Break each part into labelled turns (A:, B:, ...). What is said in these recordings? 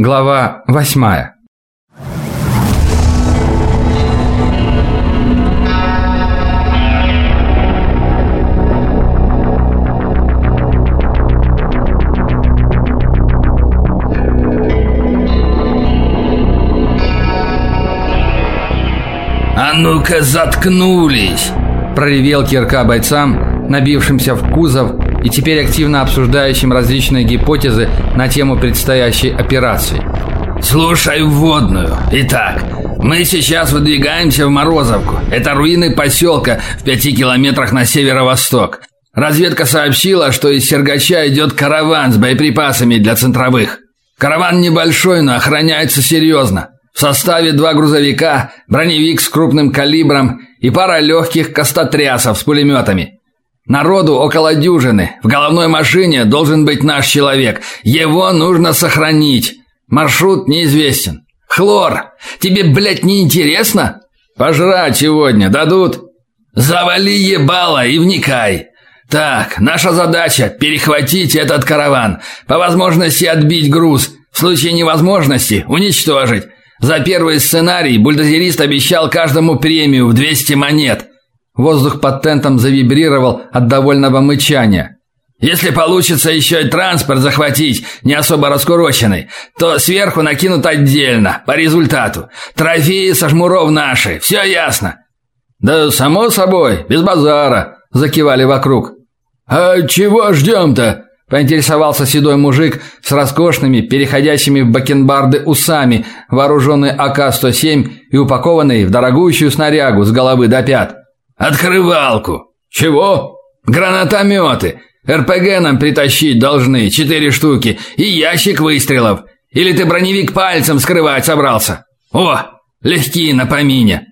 A: Глава восьмая
B: «А ну-ка заткнулись!»
A: – проревел кирка бойцам, набившимся в кузов и теперь активно обсуждающим различные гипотезы на тему предстоящей операции.
B: «Слушай вводную. Итак, мы сейчас выдвигаемся в Морозовку. Это руины поселка в пяти километрах на северо-восток. Разведка сообщила, что из Сергача идет караван с боеприпасами для центровых. Караван небольшой, но охраняется серьезно. В составе два грузовика, броневик с крупным калибром и пара легких костотрясов с пулеметами. Народу около дюжины. В головной машине должен быть наш человек. Его нужно сохранить. Маршрут неизвестен. Хлор, тебе, блядь, не интересно? Пожрать сегодня дадут? Завали ебало и вникай. Так, наша задача перехватить этот караван, по возможности отбить груз, в случае невозможности уничтожить. За первый сценарий бульдозерист обещал каждому премию в 200 монет. Воздух под тентом завибрировал от довольного мычания. Если получится еще и транспорт захватить, не особо раскуроченный, то сверху накинут отдельно, по результату. Трофеи со жмуров наши, все ясно. Да само собой, без базара, закивали вокруг. А чего ждем-то? Поинтересовался седой мужик с роскошными, переходящими в бакенбарды усами, вооруженный АК-107 и упакованный в дорогущую снарягу с головы до пят. «Открывалку!» «Чего?» «Гранатометы! РПГ нам притащить должны, четыре штуки, и ящик выстрелов. Или ты броневик пальцем скрывать собрался? О, легкие на помине!»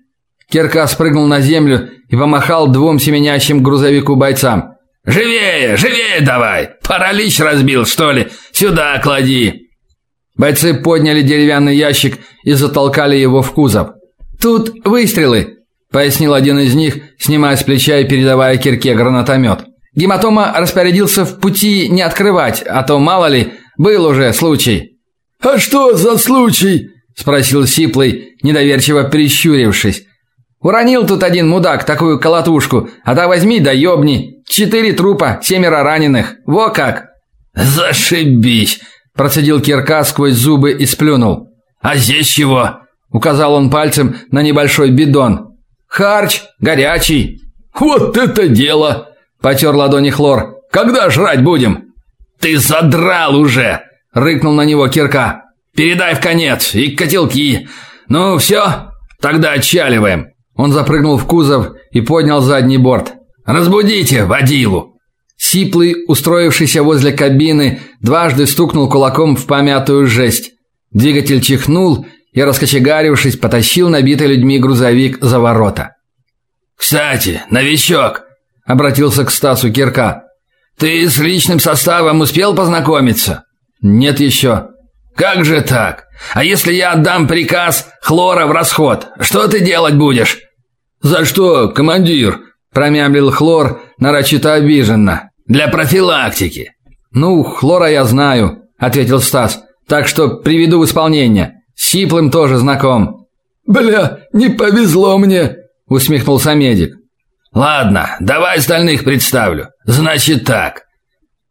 B: Кирка спрыгнул на землю и помахал двум семенящим грузовику бойцам. «Живее, живее давай! Паралич разбил, что ли? Сюда клади!» Бойцы подняли деревянный ящик и затолкали его в кузов. «Тут выстрелы!» – пояснил один из них, снимая с плеча и передавая кирке гранатомет. Гематома распорядился в пути не открывать, а то, мало ли, был уже случай. «А что за случай?» – спросил Сиплый, недоверчиво прищурившись. Уронил тут один мудак такую колотушку, а да возьми да ёбни. Четыре трупа, семеро раненых. Во как. Зашибись, процедил Кирка сквозь зубы и сплюнул. А здесь чего? указал он пальцем на небольшой бидон. Харч, горячий. Вот это дело, потер ладони Хлор. Когда жрать будем? Ты задрал уже, рыкнул на него Кирка. Передай в конец и котелки. Ну все, тогда отчаливаем. Он запрыгнул в кузов и поднял задний борт. «Разбудите водилу!» Сиплый, устроившийся возле кабины, дважды стукнул кулаком в помятую жесть. Двигатель чихнул и, раскочегарившись, потащил набитый людьми грузовик за ворота. «Кстати, новичок!» – обратился к Стасу Кирка. «Ты с личным составом успел познакомиться?» «Нет еще». «Как же так? А если я отдам приказ хлора в расход, что ты делать будешь?» «За что, командир?» – промямлил Хлор нарочито обиженно. «Для профилактики». «Ну, Хлора я знаю», – ответил Стас. «Так что приведу в исполнение. Сиплым тоже знаком». «Бля, не повезло мне», – усмехнулся медик. «Ладно, давай остальных представлю. Значит так».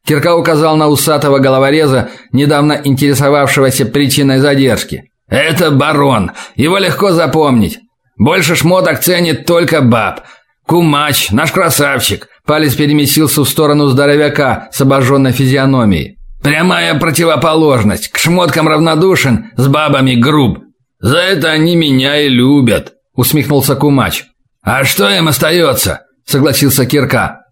B: Кирка указал на усатого головореза, недавно интересовавшегося причиной задержки. «Это барон. Его легко запомнить. Больше шмоток ценит только баб. Кумач, наш красавчик. Палец переместился в сторону здоровяка с обожженной физиономией. Прямая противоположность. К шмоткам равнодушен, с бабами груб. За это они меня и любят, усмехнулся Кумач. А что им остается? согласился Кирка.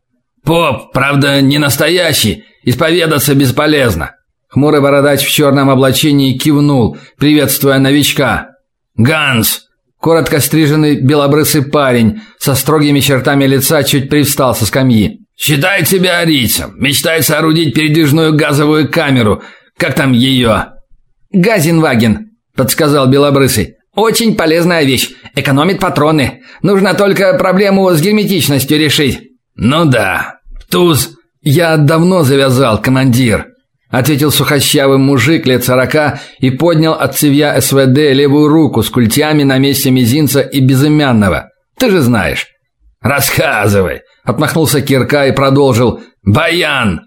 B: Поп, правда, не настоящий, исповедаться бесполезно. Хмурый бородач в черном облачении кивнул, приветствуя новичка. Ганс, Коротко стриженный белобрысый парень со строгими чертами лица чуть привстал со скамьи. «Считает себя арийцем. Мечтает соорудить передвижную газовую камеру. Как там ее?» «Газенваген», – подсказал белобрысый. «Очень полезная вещь. Экономит патроны. Нужно только проблему с герметичностью решить». «Ну да. Туз. Я давно завязал, командир».
A: ответил сухощавый мужик лет сорока и поднял от цевья СВД левую руку с культями на месте мизинца и безымянного. Ты же знаешь.
B: Рассказывай,
A: отмахнулся Кирка и продолжил:
B: Баян.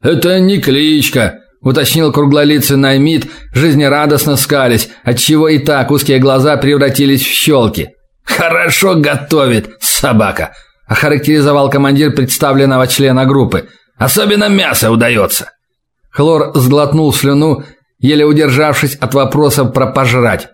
A: Это не кличка, уточнил круглолицый Наймит, жизнерадостно скались, отчего и так узкие глаза превратились в щелки.
B: Хорошо готовит собака,
A: охарактеризовал командир представленного члена группы.
B: Особенно мясо удается.
A: Хлор сглотнул слюну, еле удержавшись от вопросов про пожрать.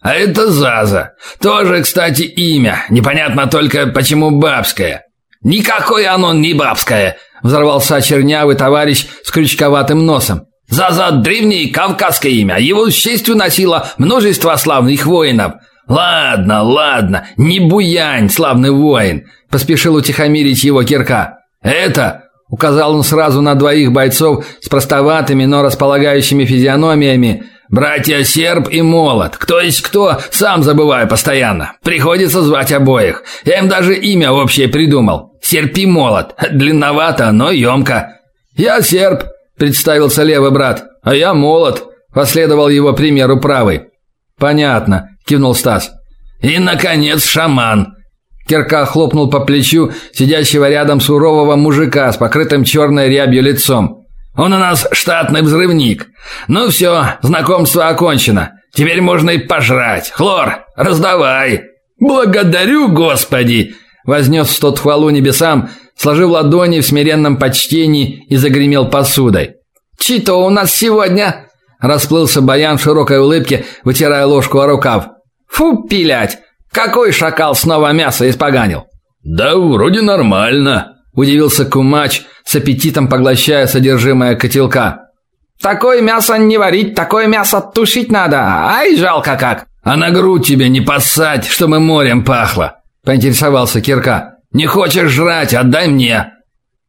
B: А это Заза. Тоже, кстати, имя. Непонятно только, почему бабское. Никакое оно не бабское, взорвался чернявый товарищ с крючковатым носом. Заза древнее кавказское имя. Его с честью носило множество славных воинов. Ладно, ладно, не буянь, славный воин, поспешил утихомирить его Кирка. Это Указал он сразу на двоих бойцов с простоватыми, но располагающими физиономиями. Братья Серб и Молот. Кто есть кто, сам забываю постоянно. Приходится звать обоих. Я им даже имя общее придумал. Серп и Молот. Длинновато, но емко. Я Серб, представился левый брат. А я Молот, последовал его примеру правый.
A: Понятно, кивнул Стас.
B: И наконец шаман.
A: Кирка хлопнул по плечу сидящего рядом сурового мужика с покрытым черной рябью лицом.
B: Он у нас штатный взрывник. Ну все, знакомство окончено. Теперь можно и пожрать. Хлор, раздавай. Благодарю, Господи,
A: вознес тот хвалу небесам, сложив ладони в смиренном почтении и загремел посудой.
C: Чито у нас сегодня?
A: Расплылся Баян в широкой улыбке, вытирая ложку о рукав.
C: Фу, пилять. Какой шакал снова мясо испоганил?
B: Да вроде нормально,
A: удивился Кумач, с аппетитом поглощая содержимое котелка.
C: Такое мясо не варить, такое мясо тушить надо. Ай, жалко как.
B: А на грудь тебе не поссать, чтобы морем пахло, поинтересовался Кирка. Не хочешь жрать, отдай мне.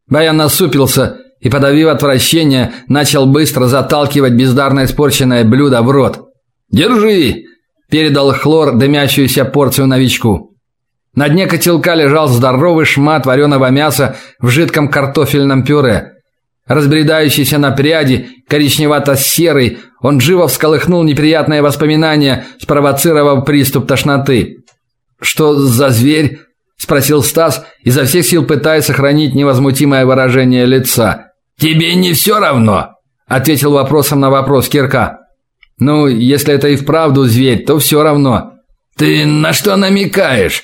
A: Баян насупился и, подавив отвращение, начал быстро заталкивать бездарно испорченное блюдо в рот.
B: Держи,
A: передал хлор дымящуюся порцию новичку. На дне котелка лежал здоровый шмат вареного мяса в жидком картофельном пюре. Разбредающийся на пряди, коричневато-серый, он живо всколыхнул неприятные воспоминания, спровоцировав приступ тошноты. «Что за зверь?» – спросил Стас, изо всех сил пытаясь сохранить невозмутимое выражение лица.
B: «Тебе не все равно?»
A: – ответил вопросом на вопрос Кирка. Ну, если это и вправду зверь, то все равно.
B: Ты на что намекаешь?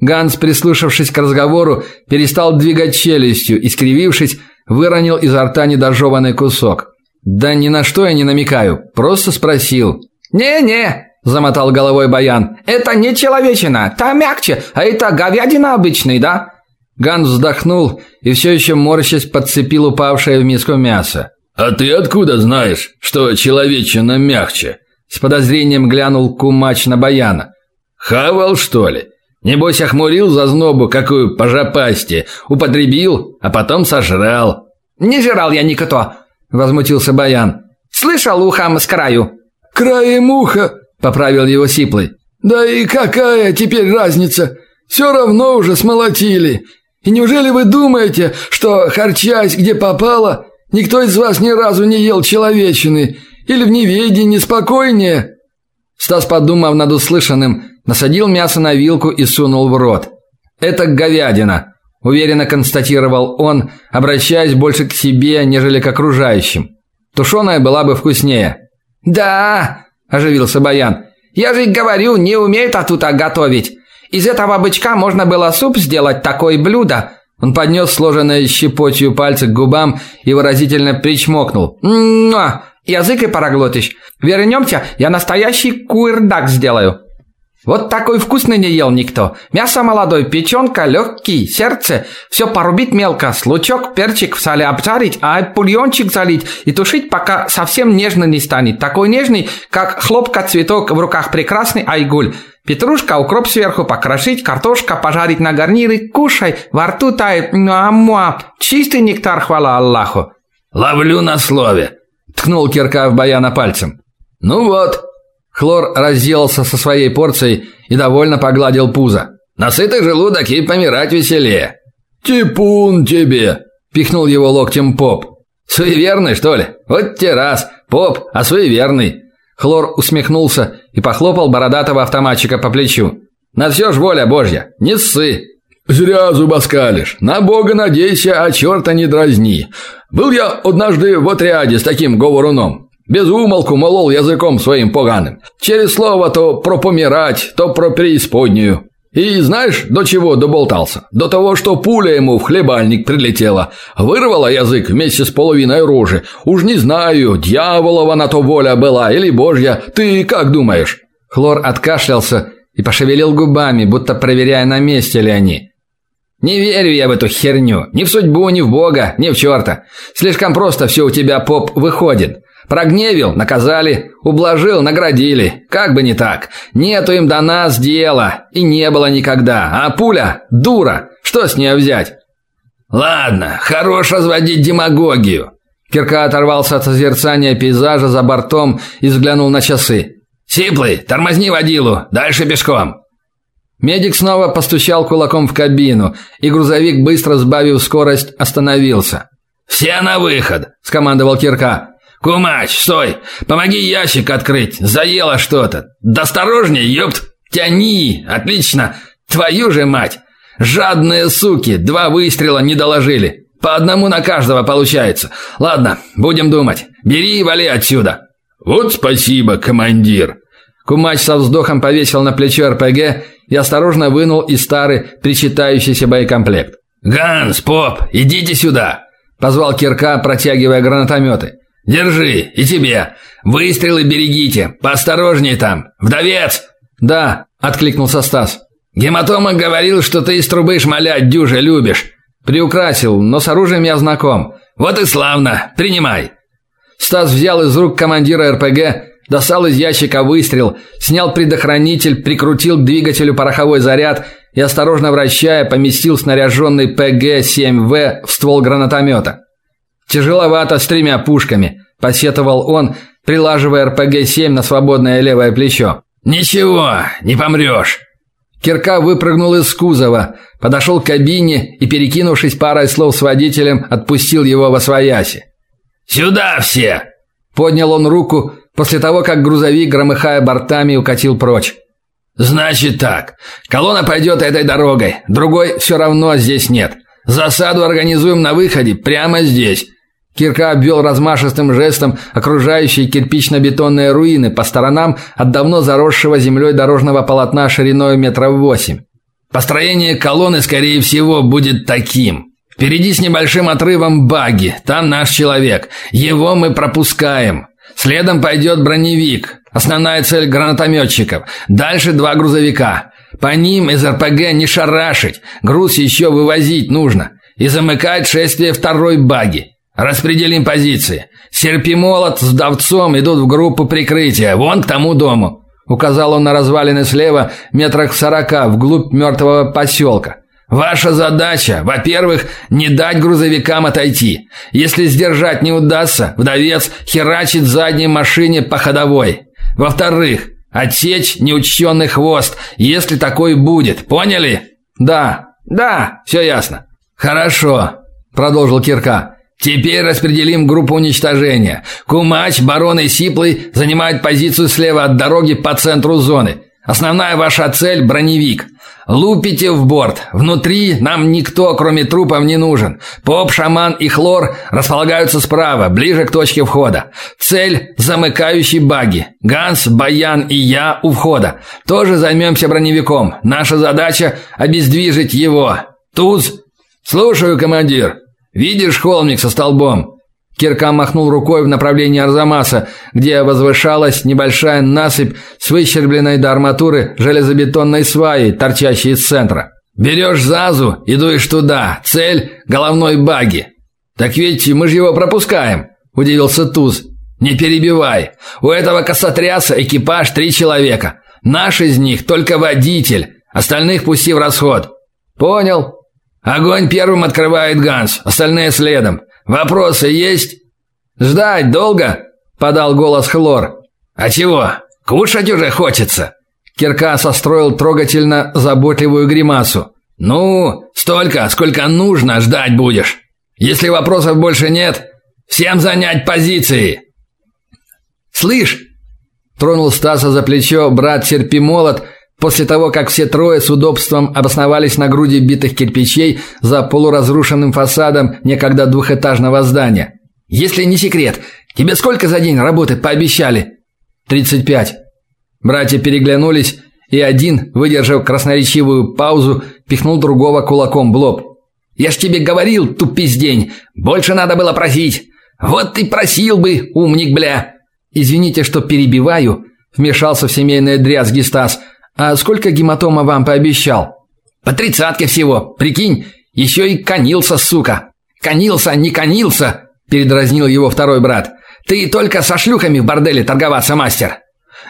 A: Ганс, прислушавшись к разговору, перестал двигать челюстью и, скривившись, выронил изо рта недожеванный кусок. Да ни на что я не намекаю, просто спросил.
C: Не-не, замотал головой Баян. Это не человечина, та мягче, а это говядина обычный, да?
A: Ганс вздохнул и все еще морщась подцепил упавшее в миску мясо.
B: А ты откуда знаешь, что человечина мягче?
A: С подозрением глянул кумач на Баяна.
B: Хавал, что ли? Небось охмурил за знобу какую пожапасти, употребил, а потом сожрал.
C: Не жрал я никто, возмутился Баян. Слышал ухом с краю.
D: Краем уха, поправил его сиплый. Да и какая теперь разница? Все равно уже смолотили. И неужели вы думаете, что харчась где попало, Никто из вас ни разу не ел человечины или в неведении спокойнее.
A: Стас, подумав над услышанным, насадил мясо на вилку и сунул в рот. Это говядина, уверенно констатировал он, обращаясь больше к себе, нежели к окружающим. Тушеная была бы вкуснее.
C: Да, оживился Баян. Я же говорю, не умеют а тут готовить. Из этого бычка можно было суп сделать такое блюдо,
A: он поднес сложенные щепотью пальцы к губам и выразительно причмокнул.
C: «Муа! Язык и проглотишь. Вернемся, я настоящий куирдак сделаю». Вот такой вкусный не ел никто. Мясо молодое, печенка, легкий, сердце. Все порубить мелко, с лучок, перчик в сале обжарить, а бульончик залить и тушить, пока совсем нежный не станет. Такой нежный, как хлопка цветок в руках прекрасный айгуль. Петрушка, укроп сверху покрошить, картошка пожарить на гарниры, кушай, во рту тает, муа-муа, чистый нектар, хвала Аллаху.
B: Ловлю на слове,
A: ткнул Кирка в Баяна пальцем. Ну вот. Хлор разделался со своей порцией и довольно погладил пузо.
B: Насытый желудок и помирать веселее.
D: Типун тебе,
A: пихнул его локтем поп. Суеверный, что ли? Вот те раз. Поп, а суеверный. Хлор усмехнулся и похлопал бородатого автоматчика по плечу. На все ж воля Божья. Не ссы.
D: Зря зубоскалишь. На Бога надейся, а черта не дразни. Был я однажды в отряде с таким говоруном. Без умолку молол языком своим поганым. Через слово то про помирать, то про преисподнюю. И знаешь, до чего доболтался? До того, что пуля ему в хлебальник прилетела. Вырвала язык вместе с половиной рожи. Уж не знаю, дьяволова на то воля была или божья. Ты как думаешь?
A: Хлор откашлялся и пошевелил губами, будто проверяя, на месте ли они. Не верю я в эту херню. Ни в судьбу, ни в Бога, ни в черта. Слишком просто все у тебя, поп, выходит. Прогневил наказали, ублажил наградили. Как бы не так. Нету им до нас дела и не было никогда. А пуля дура. Что с нее взять?
B: Ладно, хорош разводить демагогию.
A: Кирка оторвался от созерцания пейзажа за бортом и взглянул на часы.
B: Сиплый, тормозни водилу, дальше пешком.
A: Медик снова постучал кулаком в кабину, и грузовик, быстро сбавив скорость, остановился.
B: «Все на выход!» – скомандовал Кирка. «Кумач, стой! Помоги ящик открыть! Заело что-то! Да осторожнее, ёпт! Тяни! Отлично! Твою же мать! Жадные суки! Два выстрела не доложили! По одному на каждого получается! Ладно, будем думать! Бери и вали отсюда!»
D: «Вот спасибо, командир!»
A: Кумач со вздохом повесил на плечо РПГ и осторожно вынул из старый причитающийся боекомплект.
B: «Ганс, Поп, идите сюда!» – позвал Кирка, протягивая гранатометы. «Держи, и тебе. Выстрелы берегите. Поосторожнее там. Вдовец!»
A: «Да», – откликнулся Стас.
B: «Гематома говорил, что ты из трубы шмалять дюже любишь».
A: «Приукрасил, но с оружием я знаком».
B: «Вот и славно. Принимай».
A: Стас взял из рук командира РПГ, достал из ящика выстрел, снял предохранитель, прикрутил к двигателю пороховой заряд и, осторожно вращая, поместил снаряженный ПГ-7В в ствол гранатомета. Тяжеловато с тремя пушками, посетовал он, прилаживая РПГ-7 на свободное левое плечо.
B: Ничего, не помрешь».
A: Кирка выпрыгнул из кузова, подошел к кабине и, перекинувшись парой слов с водителем, отпустил его во свояси.
B: «Сюда все!»
A: Поднял он руку после того, как грузовик, громыхая бортами, укатил прочь.
B: «Значит так. Колонна пойдет этой дорогой. Другой все равно здесь нет. Засаду организуем на выходе, прямо здесь.
A: Кирка обвел размашистым жестом окружающие кирпично-бетонные руины по сторонам от давно заросшего землей дорожного полотна шириной метров восемь.
B: Построение колонны, скорее всего, будет таким. Впереди с небольшим отрывом баги, там наш человек. Его мы пропускаем. Следом пойдет броневик, основная цель гранатометчиков. Дальше два грузовика. По ним из РПГ не шарашить, груз еще вывозить нужно. И замыкать шествие второй баги. Распределим позиции. Серпимолот с давцом идут в группу прикрытия, вон к тому дому. Указал он на развалины слева, метрах в сорока, вглубь мертвого поселка. Ваша задача, во-первых, не дать грузовикам отойти. Если сдержать не удастся, вдовец херачит задней машине по ходовой. Во-вторых, отсечь неучтенный хвост, если такой будет. Поняли?
A: Да.
B: Да, все ясно. Хорошо, продолжил Кирка. Теперь распределим группу уничтожения. Кумач, Барон и Сиплый занимают позицию слева от дороги по центру зоны. Основная ваша цель броневик. Лупите в борт. Внутри нам никто, кроме трупов, не нужен. Поп, шаман и хлор располагаются справа, ближе к точке входа. Цель замыкающий баги. Ганс, Баян и я у входа. Тоже займемся броневиком. Наша задача обездвижить его. Туз. Слушаю, командир. Видишь холмик со столбом? Кирка махнул рукой в направлении Арзамаса, где возвышалась небольшая насыпь с выщербленной до арматуры железобетонной сваей, торчащей из центра. «Берешь Зазу и дуешь туда. Цель – головной баги». «Так ведь мы же его пропускаем», – удивился Туз. «Не перебивай. У этого косотряса экипаж три человека. Наш из них только водитель. Остальных пусти в расход». «Понял». «Огонь первым открывает Ганс, остальные следом. Вопросы есть? Ждать долго? подал голос Хлор. А чего? Кушать уже хочется. Кирка состроил трогательно заботливую гримасу. Ну, столько, сколько нужно ждать будешь. Если вопросов больше нет, Всем занять позиции!»
A: «Слышь!» – тронул Стаса за плечо брат Серпимолот после того, как все трое с удобством обосновались на груди битых кирпичей за полуразрушенным фасадом некогда двухэтажного здания. «Если не секрет, тебе сколько за день работы пообещали?» «Тридцать пять». Братья переглянулись, и один, выдержав красноречивую паузу, пихнул другого кулаком в лоб. «Я ж тебе говорил, тупиздень, больше надо было просить. Вот ты просил бы, умник, бля!» «Извините, что перебиваю», – вмешался в семейное дрязги Стас. «А сколько гематома вам пообещал?»
B: «По тридцатке всего, прикинь, еще и конился, сука!» «Конился, не конился!» – передразнил его второй брат. «Ты только со шлюхами в борделе торговаться, мастер!»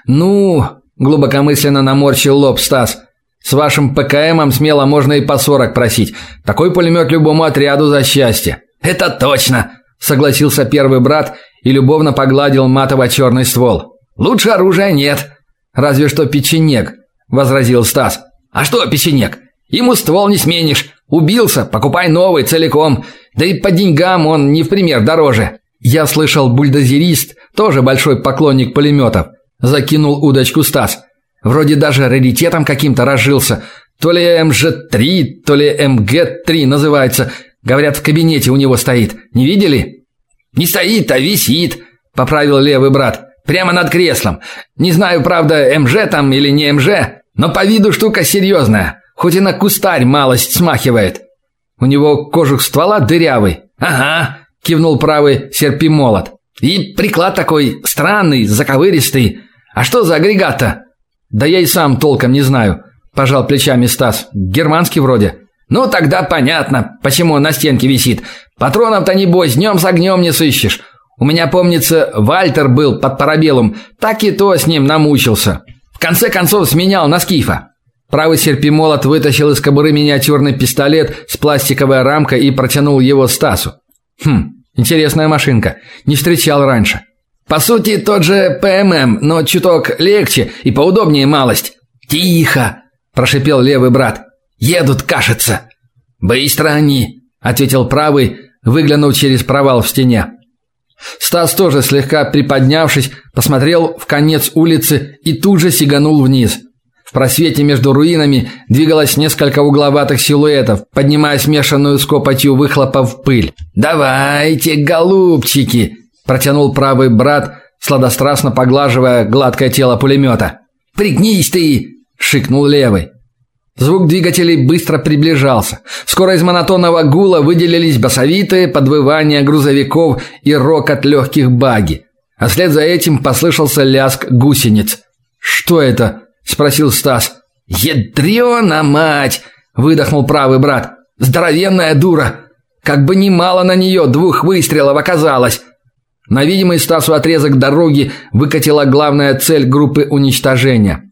A: «Ну...» – глубокомысленно наморщил лоб Стас. «С вашим ПКМом смело можно и по сорок просить. Такой пулемет любому отряду за счастье».
B: «Это точно!»
A: – согласился первый брат и любовно погладил матово-черный ствол.
B: «Лучше оружия нет».
A: «Разве что печенек», – возразил Стас.
B: «А что печенек? Ему ствол не сменишь. Убился, покупай новый целиком. Да и по деньгам он не в пример дороже».
A: «Я слышал, бульдозерист тоже большой поклонник пулеметов», – закинул удочку Стас. «Вроде даже раритетом каким-то разжился. То ли МЖ-3, то ли МГ-3 называется. Говорят, в кабинете у него стоит. Не видели?»
B: «Не стоит, а висит», – поправил левый брат. «Прямо над креслом. Не знаю, правда, МЖ там или не МЖ, но по виду штука серьезная, хоть и на кустарь малость смахивает».
A: «У него кожух ствола дырявый».
B: «Ага», –
A: кивнул правый серпимолот.
B: «И приклад такой странный, заковыристый. А что за агрегат-то?»
A: «Да я и сам толком не знаю», – пожал плечами Стас. «Германский вроде».
B: «Ну, тогда понятно, почему он на стенке висит. Патронов-то, небось, днем с огнем не сыщешь. У меня, помнится, Вальтер был под парабеллум, так и то с ним намучился. В конце концов, сменял на скифа».
A: Правый серпимолот вытащил из кобуры миниатюрный пистолет с пластиковой рамкой и протянул его Стасу. «Хм, интересная машинка. Не встречал раньше».
B: «По сути, тот же ПММ, но чуток легче и поудобнее малость».
A: «Тихо!» – прошипел левый брат.
B: Едут, кажется.
A: Быстро они, ответил правый, выглянув через провал в стене. Стас тоже слегка приподнявшись, посмотрел в конец улицы и тут же сиганул вниз. В просвете между руинами двигалось несколько угловатых силуэтов, поднимая смешанную с копотью выхлопов пыль.
B: «Давайте, голубчики!» – протянул правый брат, сладострастно поглаживая гладкое тело пулемета. «Пригнись ты!» – шикнул левый.
A: Звук двигателей быстро приближался. Скоро из монотонного гула выделились басовитые подвывания грузовиков и рокот легких баги. А вслед за этим послышался лязг гусениц. «Что это?» – спросил Стас.
B: «Ядрена мать!» – выдохнул правый брат. «Здоровенная дура! Как бы немало на нее двух выстрелов оказалось!»
A: На видимый Стасу отрезок дороги выкатила главная цель группы уничтожения.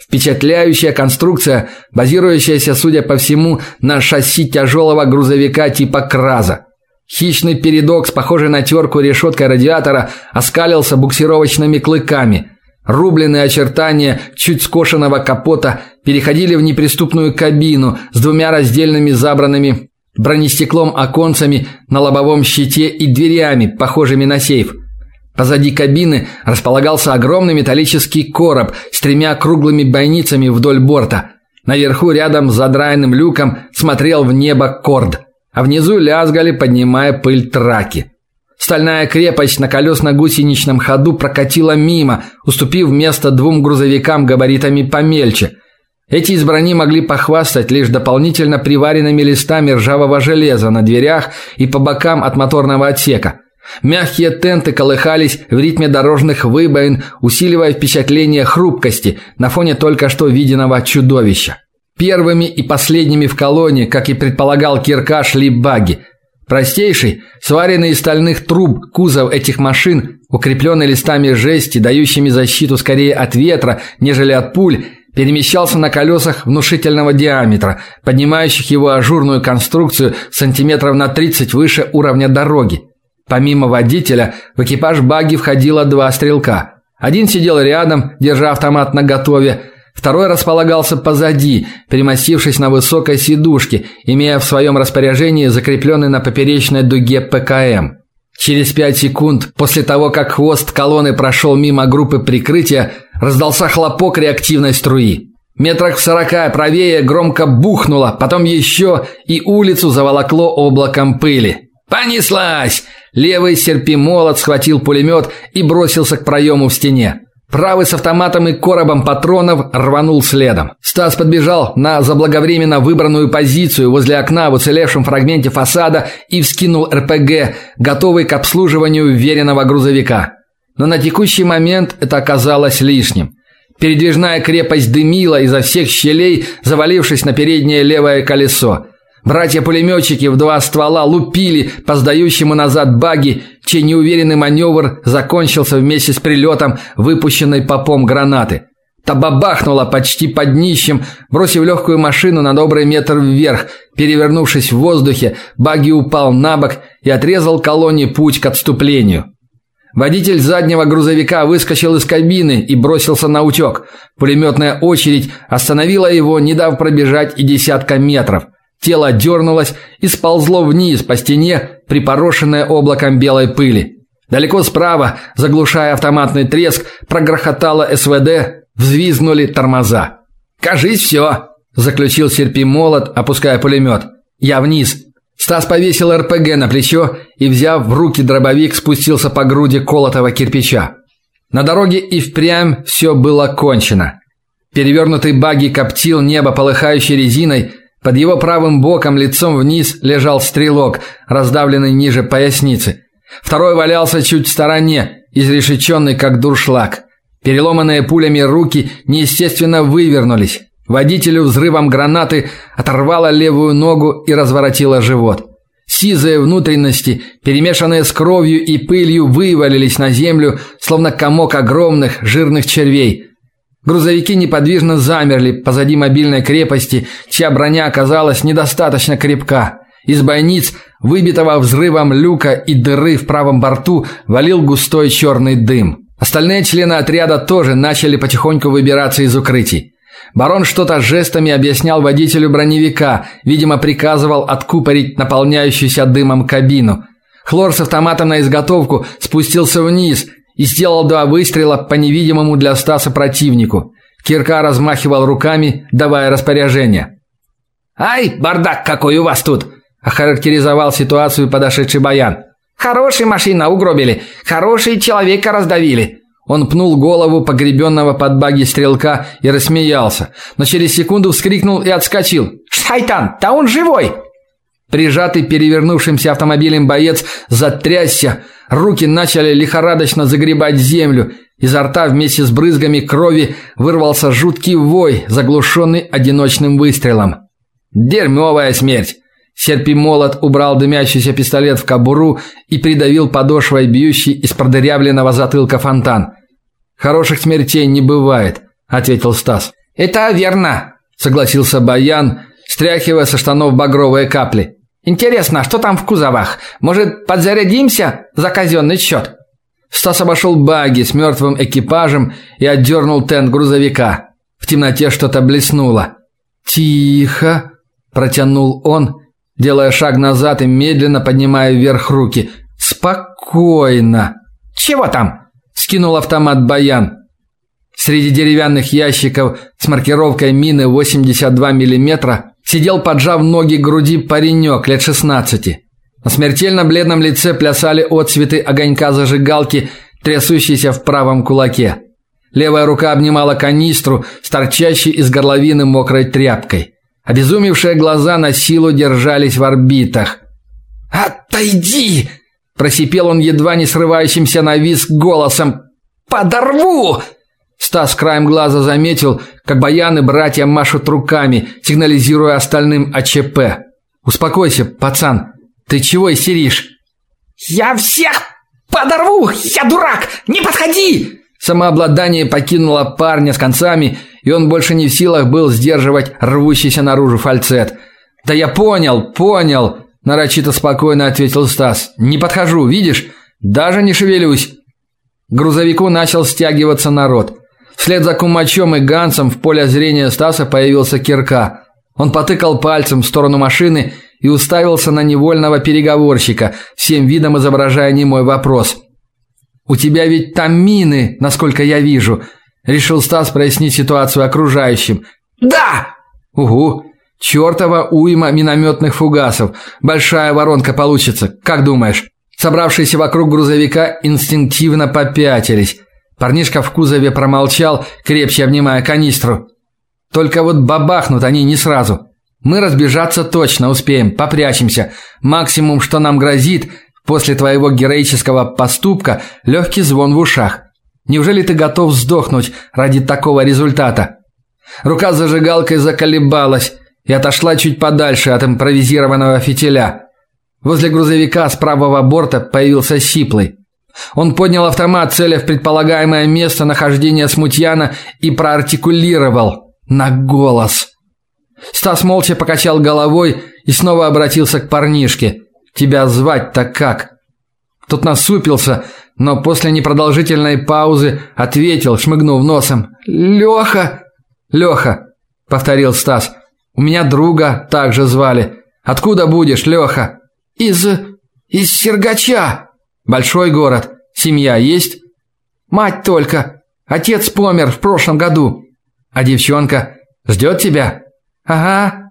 A: Впечатляющая конструкция, базирующаяся, судя по всему, на шасси тяжелого грузовика типа Краза. Хищный передок с похожей на терку решеткой радиатора оскалился буксировочными клыками. Рубленые очертания чуть скошенного капота переходили в неприступную кабину с двумя раздельными забранными бронестеклом оконцами на лобовом щите и дверями, похожими на сейф – Позади кабины располагался огромный металлический короб с тремя круглыми бойницами вдоль борта. Наверху, рядом с задраенным люком, смотрел в небо корд, а внизу лязгали, поднимая пыль траки. Стальная крепость на колесно-гусеничном ходу прокатила мимо, уступив место двум грузовикам габаритами помельче. Эти из брони могли похвастать лишь дополнительно приваренными листами ржавого железа на дверях и по бокам от моторного отсека – Мягкие тенты колыхались в ритме дорожных выбоин, усиливая впечатление хрупкости на фоне только что виденного чудовища. Первыми и последними в колонне, как и предполагал Кирка, шли баги. Простейший, сваренный из стальных труб кузов этих машин, укрепленный листами жести, дающими защиту скорее от ветра, нежели от пуль, перемещался на колесах внушительного диаметра, поднимающих его ажурную конструкцию сантиметров на 30 выше уровня дороги. Помимо водителя, в экипаж багги входило два стрелка. Один сидел рядом, держа автомат наготове, второй располагался позади, переместившись на высокой сидушке, имея в своем распоряжении закрепленный на поперечной дуге ПКМ. Через пять секунд после того, как хвост колонны прошел мимо группы прикрытия, раздался хлопок реактивной струи. Метрах в сорока правее громко бухнуло, потом еще и улицу заволокло облаком пыли. Понеслась! Левый серпимолот схватил пулемет и бросился к проему в стене. Правый с автоматом и коробом патронов рванул следом. Стас подбежал на заблаговременно выбранную позицию возле окна в уцелевшем фрагменте фасада и вскинул РПГ, готовый к обслуживанию веренного грузовика. Но на текущий момент это оказалось лишним. Передвижная крепость дымила изо всех щелей, завалившись на переднее левое колесо. Братья-пулеметчики в два ствола лупили по сдающему назад баги, чей неуверенный маневр закончился вместе с прилетом выпущенной попом гранаты. Та бабахнула почти под днищем, бросив легкую машину на добрый метр вверх. Перевернувшись в воздухе, баги упал на бок и отрезал колонне путь к отступлению. Водитель заднего грузовика выскочил из кабины и бросился на утек. Пулеметная очередь остановила его, не дав пробежать и десятка метров. Тело дернулось и сползло вниз по стене, припорошенное облаком белой пыли. Далеко справа, заглушая автоматный треск, прогрохотало СВД, взвизгнули тормоза. «Кажись, все!» – заключил Серпи молот, опуская пулемет. «Я вниз!» Стас повесил РПГ на плечо и, взяв в руки дробовик, спустился по груди колотого кирпича. На дороге и впрямь все было кончено. Перевернутый багги коптил небо полыхающей резиной, под его правым боком лицом вниз лежал стрелок, раздавленный ниже поясницы. Второй валялся чуть в стороне, изрешеченный как дуршлаг. Переломанные пулями руки неестественно вывернулись. Водителю взрывом гранаты оторвало левую ногу и разворотило живот. Сизые внутренности, перемешанные с кровью и пылью, вывалились на землю, словно комок огромных жирных червей. Грузовики неподвижно замерли позади мобильной крепости, чья броня оказалась недостаточно крепка. Из бойниц, выбитого взрывом люка и дыры в правом борту, валил густой черный дым. Остальные члены отряда тоже начали потихоньку выбираться из укрытий. Барон что-то жестами объяснял водителю броневика, видимо, приказывал откупорить наполняющуюся дымом кабину. Хлор с автоматом на изготовку спустился вниз и сделал два выстрела по невидимому для Стаса противнику. Кирка размахивал руками, давая распоряжение. «Ай, бардак какой у вас тут!» – охарактеризовал ситуацию подошедший Баян. «Хорошая машина угробили, хороший человека раздавили». Он пнул голову погребенного под баги стрелка и рассмеялся, но через секунду вскрикнул и отскочил. «Шайтан, да он живой!» Прижатый перевернувшимся автомобилем боец затрясся, руки начали лихорадочно загребать землю, изо рта вместе с брызгами крови вырвался жуткий вой, заглушенный одиночным выстрелом. Дерьмовая смерть. Серпи молот убрал дымящийся пистолет в кобуру и придавил подошвой бьющий из продырявленного затылка фонтан. Хороших смертей не бывает, ответил Стас. Это верно, согласился Баян, стряхивая со штанов багровые капли. Интересно, что там в кузовах? Может, подзарядимся за казенный счет?» Стас обошел баги с мертвым экипажем и отдернул тент грузовика. В темноте что-то блеснуло. «Тихо!» – протянул он, делая шаг назад и медленно поднимая вверх руки. «Спокойно!» «Чего там?» – скинул автомат Баян. Среди деревянных ящиков с маркировкой мины 82 миллиметра сидел, поджав ноги к груди паренек лет 16. На смертельно бледном лице плясали отцветы огонька зажигалки, трясущейся в правом кулаке. Левая рука обнимала канистру с торчащей из горловины мокрой тряпкой. Обезумевшие глаза на силу держались в орбитах. «Отойди!» – просипел он едва не срывающимся на визг голосом. «Подорву!» Стас краем глаза заметил, как баяны братья машут руками, сигнализируя остальным о ЧП. Успокойся, пацан. Ты чего истеришь? Я всех подорву, я дурак. Не подходи. Самообладание покинуло парня с концами, и он больше не в силах был сдерживать рвущийся наружу фальцет. Да я понял, понял, нарочито спокойно ответил Стас. Не подхожу, видишь? Даже не шевелюсь. К грузовику начал стягиваться народ. Вслед за Кумачом и Гансом в поле зрения Стаса появился Кирка. Он потыкал пальцем в сторону машины и уставился на невольного переговорщика, всем видом изображая немой вопрос. «У тебя ведь там мины, насколько я вижу», – решил Стас прояснить ситуацию окружающим.
C: «Да!»
A: «Угу, чертова уйма минометных фугасов. Большая воронка получится, как думаешь?» Собравшиеся вокруг грузовика инстинктивно попятились. Парнишка в кузове промолчал, крепче обнимая канистру. Только вот бабахнут они не сразу. Мы разбежаться точно успеем, попрячемся. Максимум, что нам грозит после твоего героического поступка легкий звон в ушах. Неужели ты готов сдохнуть ради такого результата? Рука с зажигалкой заколебалась и отошла чуть подальше от импровизированного фитиля. Возле грузовика с правого борта появился Сиплый. Он поднял автомат, целя в предполагаемое место нахождения смутьяна и проартикулировал на голос. Стас молча покачал головой и снова обратился к парнишке. «Тебя звать-то как?» Тот насупился, но после непродолжительной паузы ответил, шмыгнув носом. «Леха!» «Леха!» — повторил Стас. «У меня друга также звали. Откуда будешь, Леха?»
C: «Из... из Сергача!»
A: «Большой город. Семья есть?»
C: «Мать только. Отец помер в прошлом году».
A: «А девчонка ждет тебя?»
C: «Ага».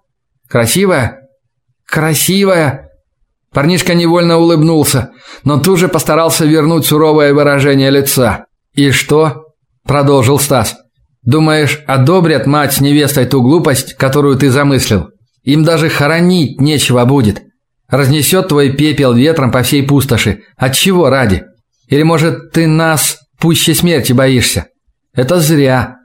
A: «Красивая?»
C: «Красивая».
A: Парнишка невольно улыбнулся, но тут же постарался вернуть суровое выражение лица. «И что?» – продолжил Стас. «Думаешь, одобрят мать с невестой ту глупость, которую ты замыслил? Им даже хоронить нечего будет. Разнесет твой пепел ветром по всей пустоши. От чего ради? Или, может, ты нас пуще смерти боишься? Это зря.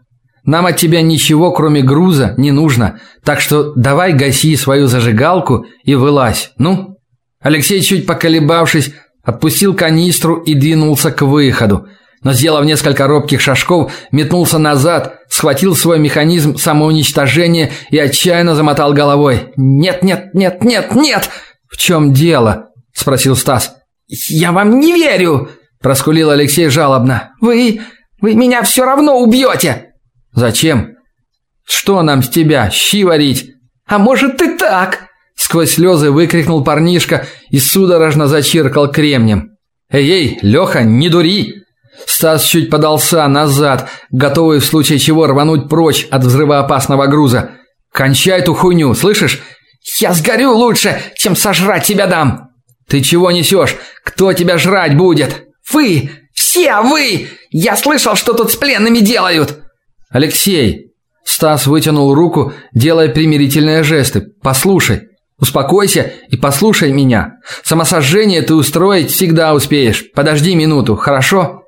A: Нам от тебя ничего, кроме груза, не нужно. Так что давай гаси свою зажигалку и вылазь. Ну?» Алексей, чуть поколебавшись, отпустил канистру и двинулся к выходу. Но, сделав несколько робких шажков, метнулся назад, схватил свой механизм самоуничтожения и отчаянно замотал головой. «Нет, нет, нет, нет, нет!» «В чем дело?» – спросил Стас.
C: «Я вам не верю!» – проскулил Алексей жалобно. «Вы... вы меня все равно убьете!»
A: «Зачем? Что нам с тебя, щи варить?»
C: «А может и так?»
A: Сквозь слезы выкрикнул парнишка и судорожно зачиркал кремнем. «Эй-эй, Леха, не дури!» Стас чуть подался назад, готовый в случае чего рвануть прочь от взрывоопасного груза. «Кончай эту хуйню, слышишь?»
C: «Я сгорю лучше, чем сожрать тебя дам!»
A: «Ты чего несешь? Кто тебя жрать будет?»
C: «Вы! Все вы! Я слышал, что тут с пленными делают!»
A: «Алексей!» Стас вытянул руку, делая примирительные жесты. «Послушай, успокойся и послушай меня. Самосожжение ты устроить всегда успеешь. Подожди минуту, хорошо?»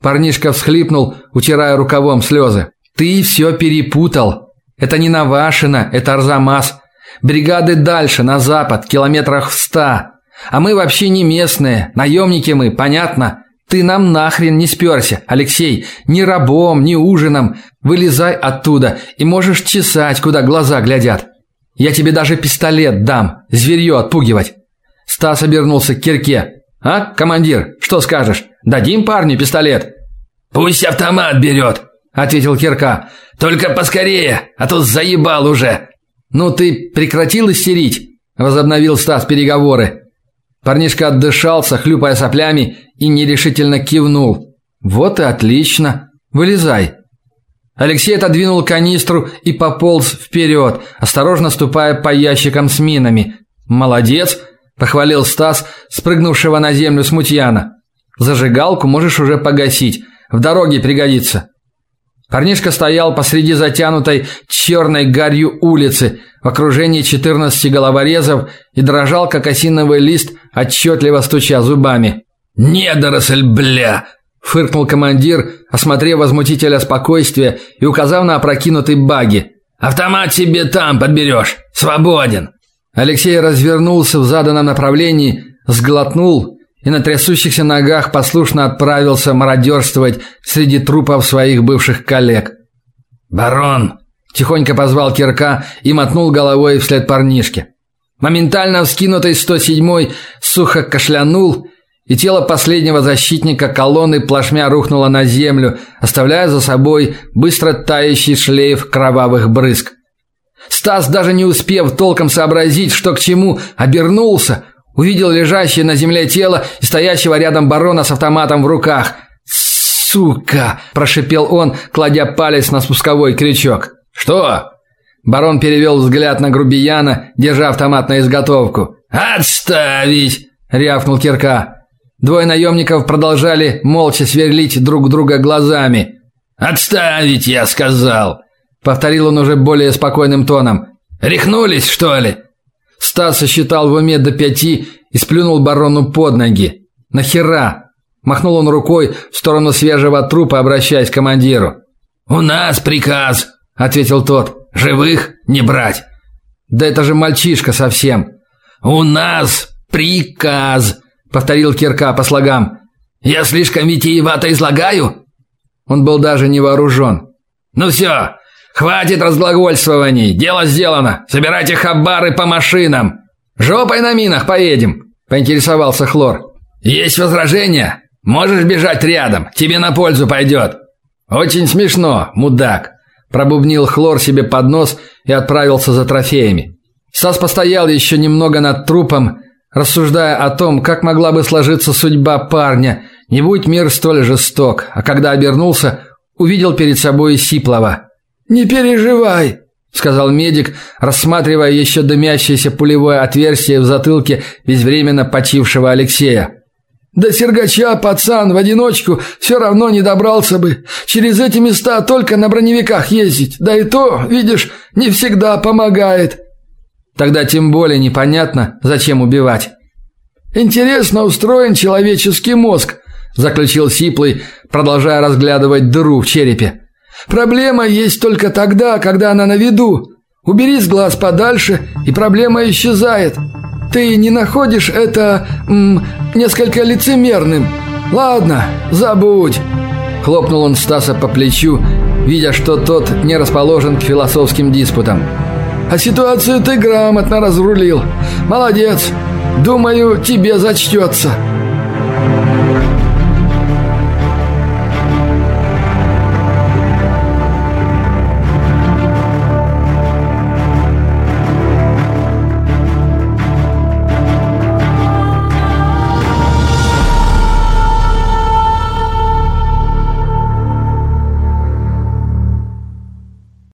A: Парнишка всхлипнул, утирая рукавом слезы. «Ты все перепутал. Это не Навашино, это Арзамас. Бригады дальше, на запад, километрах в ста. А мы вообще не местные, наемники мы, понятно? Ты нам нахрен не сперся, Алексей, ни рабом, ни ужином. Вылезай оттуда и можешь чесать, куда глаза глядят. Я тебе даже пистолет дам, зверье отпугивать. Стас обернулся к кирке. А, командир, что скажешь? Дадим парню пистолет?
B: Пусть автомат берет», — ответил Кирка. Только поскорее, а то заебал уже.
A: Ну ты прекратил истерить, возобновил Стас переговоры. Парнишка отдышался, хлюпая соплями, и нерешительно кивнул. Вот и отлично. Вылезай. Алексей отодвинул канистру и пополз вперед, осторожно ступая по ящикам с минами. Молодец, похвалил Стас, спрыгнувшего на землю смутьяна. Зажигалку можешь уже погасить, в дороге пригодится. Парнишка стоял посреди затянутой черной гарью улицы в окружении 14 головорезов и дрожал, как осиновый лист, отчетливо стуча зубами.
B: «Недоросль, бля!» – фыркнул командир, осмотрев возмутителя спокойствия и указав на опрокинутый баги. «Автомат себе там подберешь! Свободен!»
A: Алексей развернулся в заданном направлении, сглотнул и на трясущихся ногах послушно отправился мародерствовать среди трупов своих бывших коллег.
B: «Барон!»
A: – тихонько позвал Кирка и мотнул головой вслед парнишке. Моментально вскинутый 107-й сухо кашлянул, и тело последнего защитника колонны плашмя рухнуло на землю, оставляя за собой быстро тающий шлейф кровавых брызг. Стас, даже не успев толком сообразить, что к чему, обернулся, увидел лежащее на земле тело и стоящего рядом барона с автоматом в руках. «Сука!» – прошипел он, кладя палец на спусковой крючок.
B: «Что?»
A: Барон перевел взгляд на грубияна, держа автомат на изготовку.
B: «Отставить!»
A: – рявкнул Кирка. Двое наемников продолжали молча сверлить друг друга глазами.
B: «Отставить, я сказал!»
A: – повторил он уже более спокойным тоном.
B: «Рехнулись, что ли?»
A: Стас сосчитал в уме до пяти и сплюнул барону под ноги. «Нахера?» – махнул он рукой в сторону свежего трупа, обращаясь к командиру.
B: «У нас приказ», – ответил тот. «Живых не брать».
A: «Да это же мальчишка совсем».
B: «У нас приказ», –
A: повторил Кирка по слогам.
B: «Я слишком витиевато излагаю?»
A: Он был даже не вооружен.
B: «Ну все, хватит разглагольствований, дело сделано. Собирайте хабары по машинам.
A: Жопой на минах поедем», – поинтересовался Хлор.
B: «Есть возражения? Можешь бежать рядом, тебе на пользу пойдет».
A: «Очень смешно, мудак», – пробубнил Хлор себе под нос и отправился за трофеями. Сас постоял еще немного над трупом, рассуждая о том, как могла бы сложиться судьба парня – не будь мир столь жесток, а когда обернулся, увидел перед собой Сиплова.
D: «Не переживай», — сказал медик, рассматривая еще дымящееся пулевое отверстие в затылке безвременно почившего Алексея. «До Сергача пацан в одиночку все равно не добрался бы. Через эти места только на броневиках ездить. Да и то, видишь, не всегда помогает».
A: Тогда тем более непонятно, зачем убивать.
D: «Интересно устроен человеческий мозг», заключил Сиплый, продолжая разглядывать дыру в черепе. Проблема есть только тогда, когда она на виду. Убери с глаз подальше, и проблема исчезает. Ты не находишь это м, несколько лицемерным? Ладно, забудь.
A: Хлопнул он Стаса по плечу, видя, что тот не расположен к философским диспутам.
D: А ситуацию ты грамотно разрулил. Молодец. Думаю, тебе зачтется.